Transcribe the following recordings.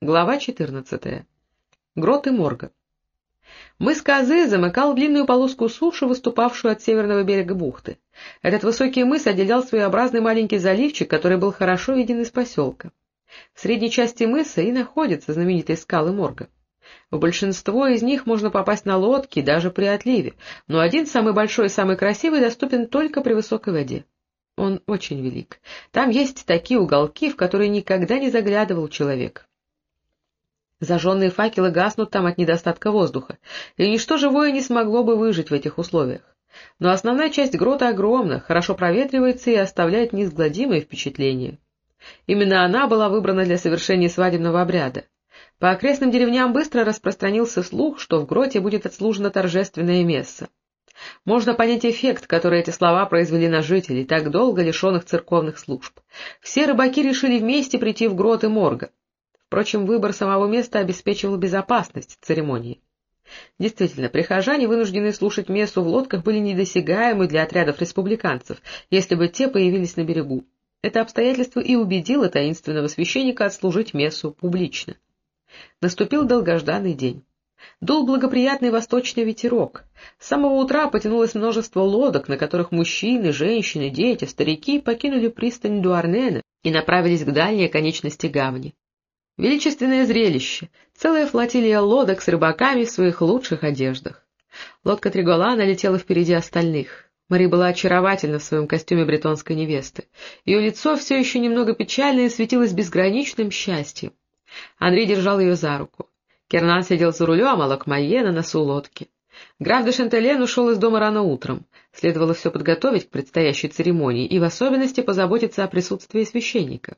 Глава 14. Гроты морга. Мыс Козы замыкал длинную полоску суши, выступавшую от северного берега бухты. Этот высокий мыс отделял своеобразный маленький заливчик, который был хорошо виден из поселка. В средней части мыса и находятся знаменитые скалы морга. В большинство из них можно попасть на лодке даже при отливе, но один, самый большой и самый красивый, доступен только при высокой воде. Он очень велик. Там есть такие уголки, в которые никогда не заглядывал человек. Зажженные факелы гаснут там от недостатка воздуха, и ничто живое не смогло бы выжить в этих условиях. Но основная часть грота огромна, хорошо проветривается и оставляет неизгладимое впечатление. Именно она была выбрана для совершения свадебного обряда. По окрестным деревням быстро распространился слух, что в гроте будет отслужено торжественное место. Можно понять эффект, который эти слова произвели на жителей, так долго лишенных церковных служб. Все рыбаки решили вместе прийти в гроты морга. Впрочем, выбор самого места обеспечивал безопасность церемонии. Действительно, прихожане, вынужденные слушать мессу в лодках, были недосягаемы для отрядов республиканцев, если бы те появились на берегу. Это обстоятельство и убедило таинственного священника отслужить мессу публично. Наступил долгожданный день. Дул благоприятный восточный ветерок. С самого утра потянулось множество лодок, на которых мужчины, женщины, дети, старики покинули пристань Дуарнена и направились к дальней оконечности гавани. Величественное зрелище, целая флотилия лодок с рыбаками в своих лучших одеждах. Лодка Триголана летела впереди остальных. Мари была очаровательна в своем костюме бретонской невесты. Ее лицо все еще немного печальное светилось безграничным счастьем. Андрей держал ее за руку. Кернан сидел за рулем, а Малакмайе на носу лодки. Граф де Шантелен ушел из дома рано утром. Следовало все подготовить к предстоящей церемонии и в особенности позаботиться о присутствии священника.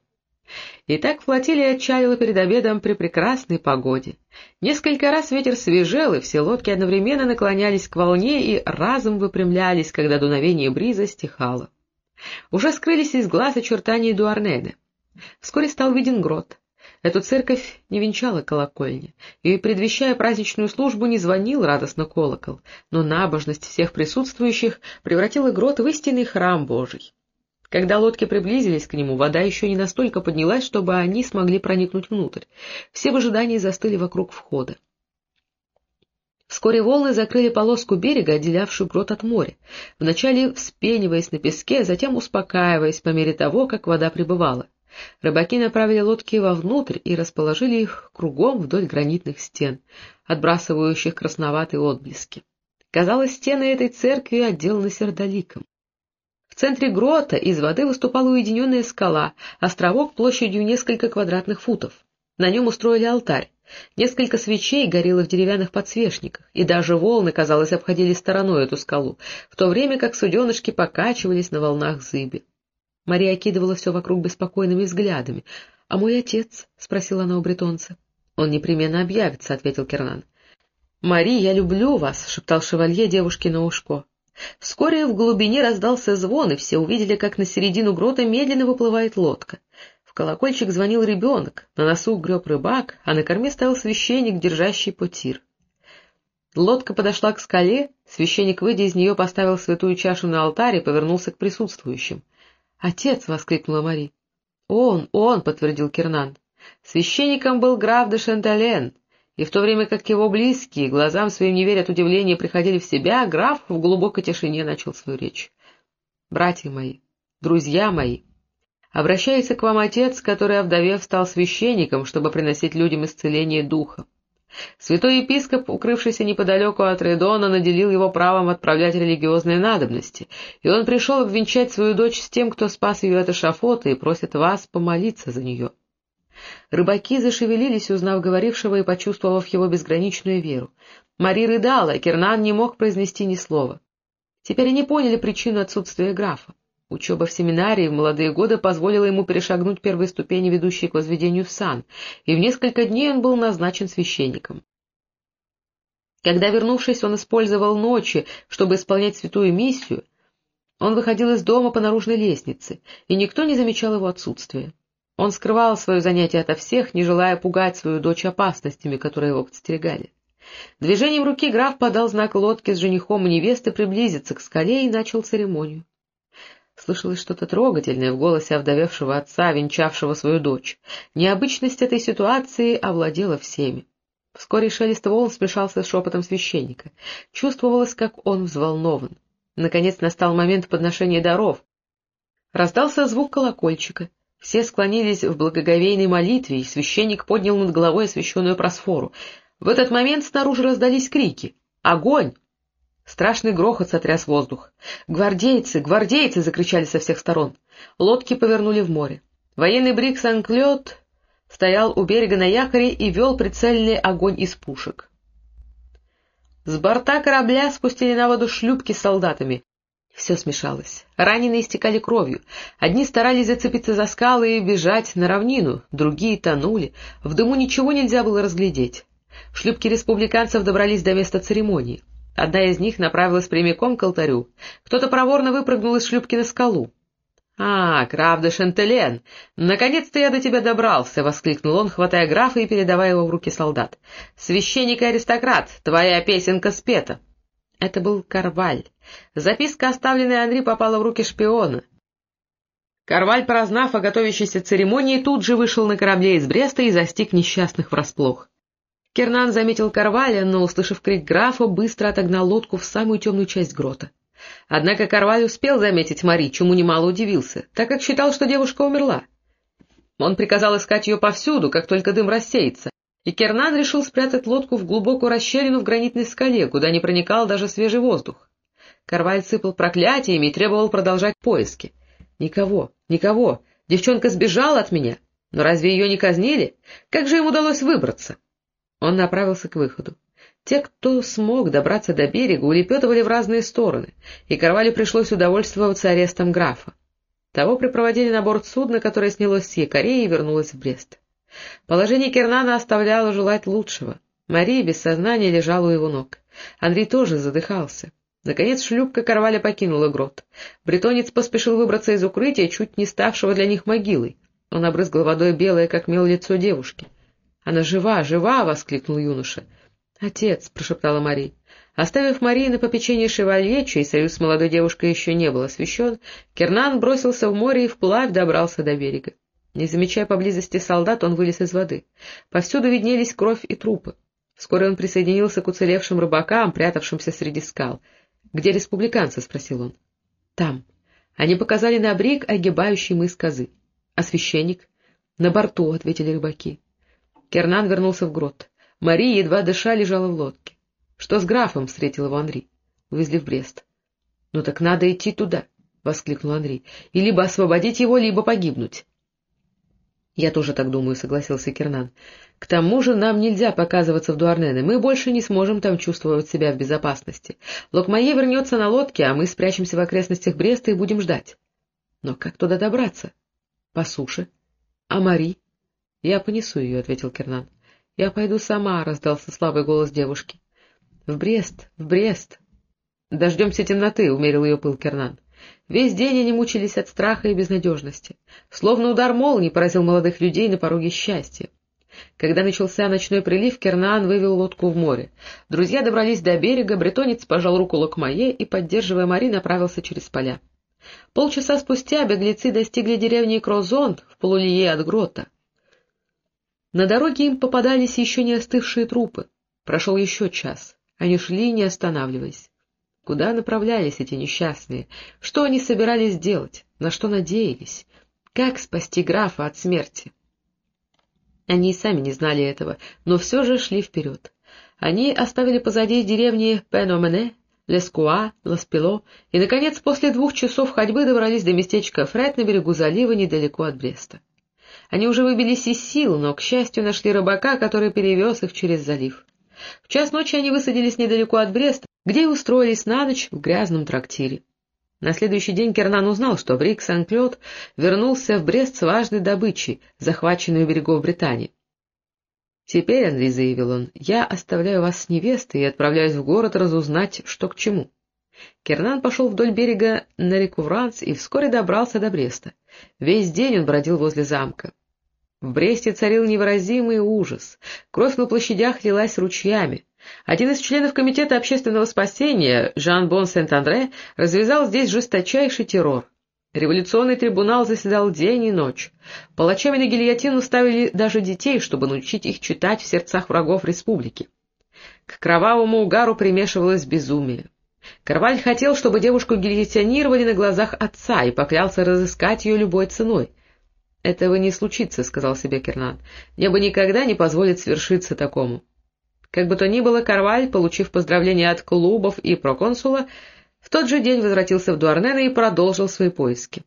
И так флотилия отчалила перед обедом при прекрасной погоде. Несколько раз ветер свежел, и все лодки одновременно наклонялись к волне и разом выпрямлялись, когда дуновение бриза стихало. Уже скрылись из глаз очертания Дуарнеды. Вскоре стал виден грот. Эту церковь не венчала колокольня, и, предвещая праздничную службу, не звонил радостно колокол, но набожность всех присутствующих превратила грот в истинный храм Божий. Когда лодки приблизились к нему, вода еще не настолько поднялась, чтобы они смогли проникнуть внутрь. Все в ожидании застыли вокруг входа. Вскоре волны закрыли полоску берега, отделявшую грот от моря, вначале вспениваясь на песке, затем успокаиваясь по мере того, как вода прибывала. Рыбаки направили лодки вовнутрь и расположили их кругом вдоль гранитных стен, отбрасывающих красноватые отблески. Казалось, стены этой церкви отделаны сердоликом. Центре грота из воды выступала уединенная скала, островок площадью несколько квадратных футов. На нем устроили алтарь. Несколько свечей горело в деревянных подсвечниках, и даже волны, казалось, обходили стороной эту скалу, в то время как суденышки покачивались на волнах зыби. Мария окидывала все вокруг беспокойными взглядами. — А мой отец? — спросила она у бретонца. — Он непременно объявится, — ответил Кернан. — Мари, я люблю вас, — шептал шевалье девушке на ушко. Вскоре в глубине раздался звон, и все увидели, как на середину грота медленно выплывает лодка. В колокольчик звонил ребенок, на носу греб рыбак, а на корме стоял священник, держащий потир. Лодка подошла к скале, священник, выйдя из нее, поставил святую чашу на алтарь и повернулся к присутствующим. «Отец!» — воскликнула Мари. «Он, он!» — подтвердил Кернан. Священником был граф де Шантален, и в то время как его близкие, глазам своим не верят удивления, приходили в себя, граф в глубокой тишине начал свою речь. «Братья мои, друзья мои, обращается к вам отец, который, овдовев, стал священником, чтобы приносить людям исцеление духа. Святой епископ, укрывшийся неподалеку от Редона, наделил его правом отправлять религиозные надобности, и он пришел обвенчать свою дочь с тем, кто спас ее от эшафота, и просит вас помолиться за нее. Рыбаки зашевелились, узнав говорившего и почувствовав его безграничную веру. Мари рыдала, Кернан не мог произнести ни слова. Теперь они поняли причину отсутствия графа. Учеба в семинарии в молодые годы позволила ему перешагнуть первые ступени, ведущие к возведению в сан, и в несколько дней он был назначен священником. Когда, вернувшись, он использовал ночи, чтобы исполнять святую миссию, он выходил из дома по наружной лестнице, и никто не замечал его отсутствия. Он скрывал свое занятие ото всех, не желая пугать свою дочь опасностями, которые его подстерегали. Движением руки граф подал знак лодке с женихом и невесты приблизиться к скале и начал церемонию. Слышалось что-то трогательное в голосе овдовевшего отца, венчавшего свою дочь. Необычность этой ситуации овладела всеми. Вскоре шелест волн смешался с шепотом священника. Чувствовалось, как он взволнован. Наконец настал момент подношения даров. Раздался звук колокольчика. Все склонились в благоговейной молитве, и священник поднял над головой освященную просфору. В этот момент снаружи раздались крики. «Огонь!» Страшный грохот сотряс воздух. «Гвардейцы! Гвардейцы!» — закричали со всех сторон. Лодки повернули в море. Военный брик Сан-Клёд стоял у берега на якоре и вел прицельный огонь из пушек. С борта корабля спустили на воду шлюпки с солдатами. Все смешалось. Раненые истекали кровью. Одни старались зацепиться за скалы и бежать на равнину, другие тонули. В дыму ничего нельзя было разглядеть. Шлюпки республиканцев добрались до места церемонии. Одна из них направилась прямиком к алтарю. Кто-то проворно выпрыгнул из шлюпки на скалу. — А, граф де Шентелен! Наконец-то я до тебя добрался! — воскликнул он, хватая графа и передавая его в руки солдат. — Священник и аристократ, твоя песенка спета! Это был Карваль. Записка, оставленная Анри, попала в руки шпиона. Карваль, прознав о готовящейся церемонии, тут же вышел на корабле из Бреста и застиг несчастных врасплох. Кернан заметил Карваля, но, услышав крик графа, быстро отогнал лодку в самую темную часть грота. Однако Карваль успел заметить Мари, чему немало удивился, так как считал, что девушка умерла. Он приказал искать ее повсюду, как только дым рассеется, и Кернан решил спрятать лодку в глубокую расщелину в гранитной скале, куда не проникал даже свежий воздух. Карваль сыпал проклятиями и требовал продолжать поиски. «Никого, никого! Девчонка сбежала от меня! Но разве ее не казнили? Как же им удалось выбраться?» Он направился к выходу. Те, кто смог добраться до берега, улепетывали в разные стороны, и Карвалю пришлось удовольствоваться арестом графа. Того припроводили на борт судна, которое снялось с якорей и вернулось в Брест. Положение Кернана оставляло желать лучшего. Мария без сознания лежала у его ног. Андрей тоже задыхался. Наконец шлюпка Карваля покинула грот. Бретонец поспешил выбраться из укрытия, чуть не ставшего для них могилой. Он обрызгал водой белое, как мел, лицо девушки. — Она жива, жива! — воскликнул юноша. — Отец! — прошептала Мари. Оставив Марии на попечение шевалье, чей союз с молодой девушкой еще не был освящен, Кернан бросился в море и вплавь добрался до берега. Не замечая поблизости солдат, он вылез из воды. Повсюду виднелись кровь и трупы. Вскоре он присоединился к уцелевшим рыбакам, прятавшимся среди скал. — Где республиканцы? — спросил он. — Там. Они показали на брик, огибающий мыс Козы. — А священник? — На борту, — ответили рыбаки. Кернан вернулся в грот. Мария, едва дыша, лежала в лодке. — Что с графом? — встретил его Андрей. Увезли в Брест. — Ну так надо идти туда, — воскликнул Андрей. — И либо освободить его, либо погибнуть. — Я тоже так думаю, — согласился Кернан. — К тому же нам нельзя показываться в Дуарнене, мы больше не сможем там чувствовать себя в безопасности. Локмае вернется на лодке, а мы спрячемся в окрестностях Бреста и будем ждать. Но как туда добраться? — По суше. — А Мари? — Я понесу ее, — ответил Кернан. — Я пойду сама, — раздался слабый голос девушки. — В Брест, в Брест. — Дождемся темноты, — умерил ее пыл Кернан. Весь день они мучились от страха и безнадежности. Словно удар молнии поразил молодых людей на пороге счастья. Когда начался ночной прилив, Кернан вывел лодку в море. Друзья добрались до берега, бретонец пожал руку Локмае и, поддерживая Мари, направился через поля. Полчаса спустя беглецы достигли деревни Крозон в полулие от грота. На дороге им попадались еще не остывшие трупы. Прошел еще час. Они шли, не останавливаясь. Куда направлялись эти несчастные? Что они собирались делать? На что надеялись? Как спасти графа от смерти? Они и сами не знали этого, но все же шли вперед. Они оставили позади деревни Пеномене, Лескуа, Ласпило, и, наконец, после двух часов ходьбы добрались до местечка Фред на берегу залива недалеко от Бреста. Они уже выбились из сил, но, к счастью, нашли рыбака, который перевез их через залив. В час ночи они высадились недалеко от Бреста, где и устроились на ночь в грязном трактире. На следующий день Кернан узнал, что Брик Сен-Клёд вернулся в Брест с важной добычей, захваченной у берегов Британии. «Теперь, — Андрей заявил он, — я оставляю вас с невестой и отправляюсь в город разузнать, что к чему». Кернан пошел вдоль берега на реку Вранц и вскоре добрался до Бреста. Весь день он бродил возле замка. В Бресте царил невыразимый ужас. Кровь на площадях лилась ручьями. Один из членов Комитета общественного спасения, Жан Бон Сент-Андре, развязал здесь жесточайший террор. Революционный трибунал заседал день и ночь. Палачами на гильотину ставили даже детей, чтобы научить их читать в сердцах врагов республики. К кровавому угару примешивалось безумие. Карваль хотел, чтобы девушку гильотинировали на глазах отца и поклялся разыскать ее любой ценой. — Этого не случится, — сказал себе Кернан. — Небо никогда не позволит свершиться такому. Как бы то ни было, Карваль, получив поздравления от клубов и проконсула, в тот же день возвратился в Дуарнена и продолжил свои поиски.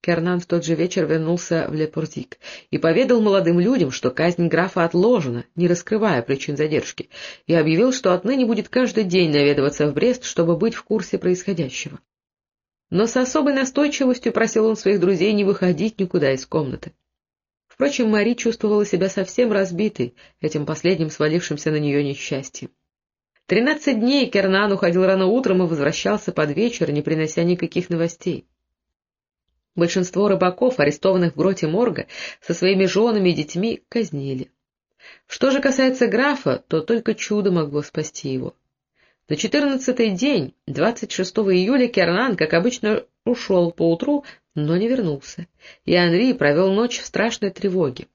Кернан в тот же вечер вернулся в Лепортик и поведал молодым людям, что казнь графа отложена, не раскрывая причин задержки, и объявил, что отныне будет каждый день наведываться в Брест, чтобы быть в курсе происходящего. Но с особой настойчивостью просил он своих друзей не выходить никуда из комнаты. Впрочем, Мари чувствовала себя совсем разбитой этим последним свалившимся на нее несчастьем. Тринадцать дней Кернан уходил рано утром и возвращался под вечер, не принося никаких новостей. Большинство рыбаков, арестованных в гроте морга, со своими женами и детьми казнили. Что же касается графа, то только чудо могло спасти его. На четырнадцатый день, 26 июля, Кернан, как обычно, ушел поутру, но не вернулся, и Анри провел ночь в страшной тревоге.